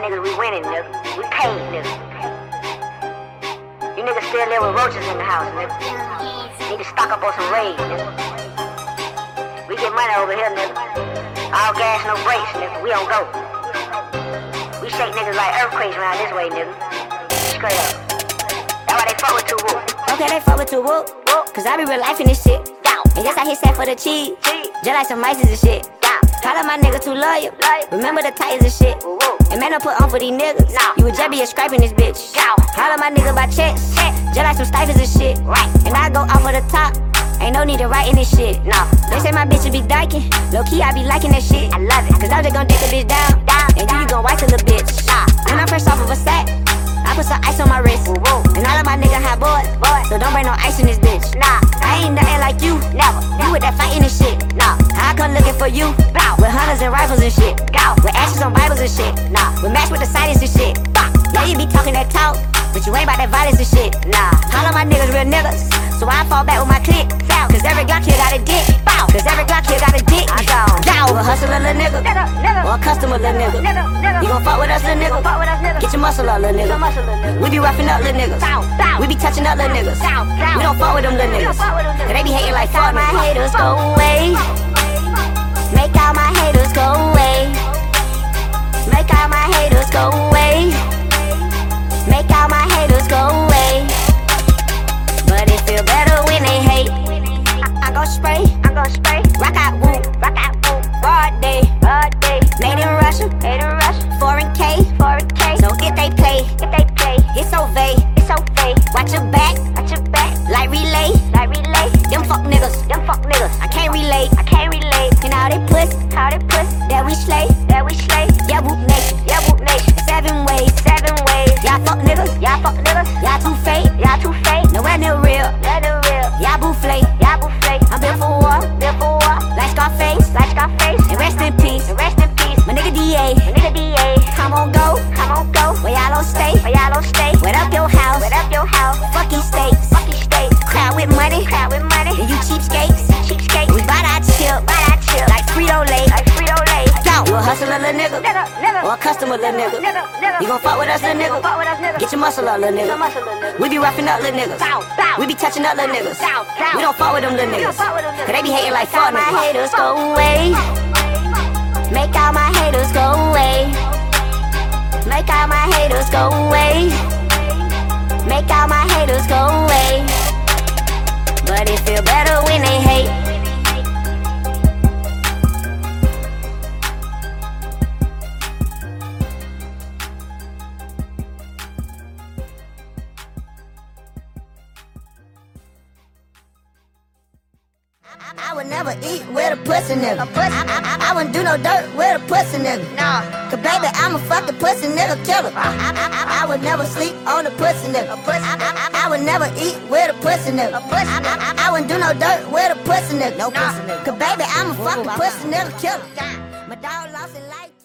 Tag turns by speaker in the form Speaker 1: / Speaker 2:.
Speaker 1: niggas, we winning, nigga. We paid, nigga. You niggas still live with roaches in the house, nigga. Need to stock up on some raids, nigga. We get money over here, nigga. All gas, no brakes, nigga. We don't go. We shake niggas like earthquakes around this way, nigga. Straight up. That's why they fuck with two whoop.
Speaker 2: Okay, they fuck with two whoop. Cause I be real life in this shit. And yes, I hit set for the cheese. Just like some mices and shit. Call up my nigga too loyal. Remember the titans and shit. And man, I put on for these niggas. You would just be a scraping this bitch. Up my nigga by checks. Just like some stifles and shit. And I go off of the top. Ain't no need to write in this shit. They say my bitch bitches be dyking. Low key, I be liking that shit. Hot boys. So don't bring no ice in this bitch. Nah, I ain't nothing like you. Never. You with that fighting and shit. Nah, I come looking for you. With hunters and rifles and shit. With ashes on Bibles and shit. Nah, with match with the silence and shit. Yeah, you be talking that talk. But you ain't about that violence and shit. Nah, all of my niggas real niggas. So I fall back with my clique. Cause every Glock here got a dick. Cause every Glock here got a dick. Down. A hustler, little nigga. Or a customer, little nigga. You gon' fuck with us, little nigga. Get your muscle up, little nigga. We be roughing up little niggas. We be touching up little niggas. We don't fuck with them little niggas. Cause they be hating like fuck
Speaker 1: my haters go away. Make all my haters go away. Make all my haters go away. Make all my haters go away. But it feel better when they hate. I, I go spray, I go spray. Rock out, woo, rock out, woo. Broad day, broad day. Made in Russia, made in Russia. Foreign K, foreign K. So if they play, if they play, it's vague, it's vague. Watch your back, watch your back. Like relay, like relay. Them fuck niggas, them fuck niggas. I can't relate, I can't relate. And how they puss, how they puss. That we slay, that we slay. Yeah, Woop nation, yeah, Woop nation. Seven ways, seven ways. Y'all fuck niggas, y'all fuck niggas. Y'all too on, go. Where y'all don't stay, where y'all don't stay. Wet up your house, wet up your house. Fuck you states, fuck you states. Crowd with money, crowd with money. And you cheapskates, cheapskates. We buy that chip, buy that chip. Like Frito Lay, like Frito Lay. You a hustler, little nigga,
Speaker 2: Nigga, nigga.
Speaker 1: or a customer, little nigga.
Speaker 2: Nigga, nigga.
Speaker 1: You gon' fuck with us, little nigga.
Speaker 2: Fuck with us, nigga.
Speaker 1: Get your muscle up, little nigga.
Speaker 2: muscle, little nigga.
Speaker 1: We be roughing up little niggas.
Speaker 2: Bow, bow.
Speaker 1: We be touching up little niggas.
Speaker 2: Bow, bow.
Speaker 1: We don't fuck with them little niggas.
Speaker 2: fuck with them.
Speaker 1: Cause they be hating like fuck
Speaker 2: my haters go away. Make all my haters go away. Make all my haters go away. Make all my haters go away. But it feel better when they hate. I would never eat with a pussy nigga. I, I, I wouldn't do no dirt with a pussy nigga. Nah. Cause baby, I'm a fucking pussy nigga killer. I, I, would never sleep on a pussy nigga. I, I, I would never eat with a pussy nigga. I, I, I wouldn't do no dirt with a pussy nigga. No pussy nigga. Cause baby, I'm a fucking pussy nigga killer. My dog lost his life.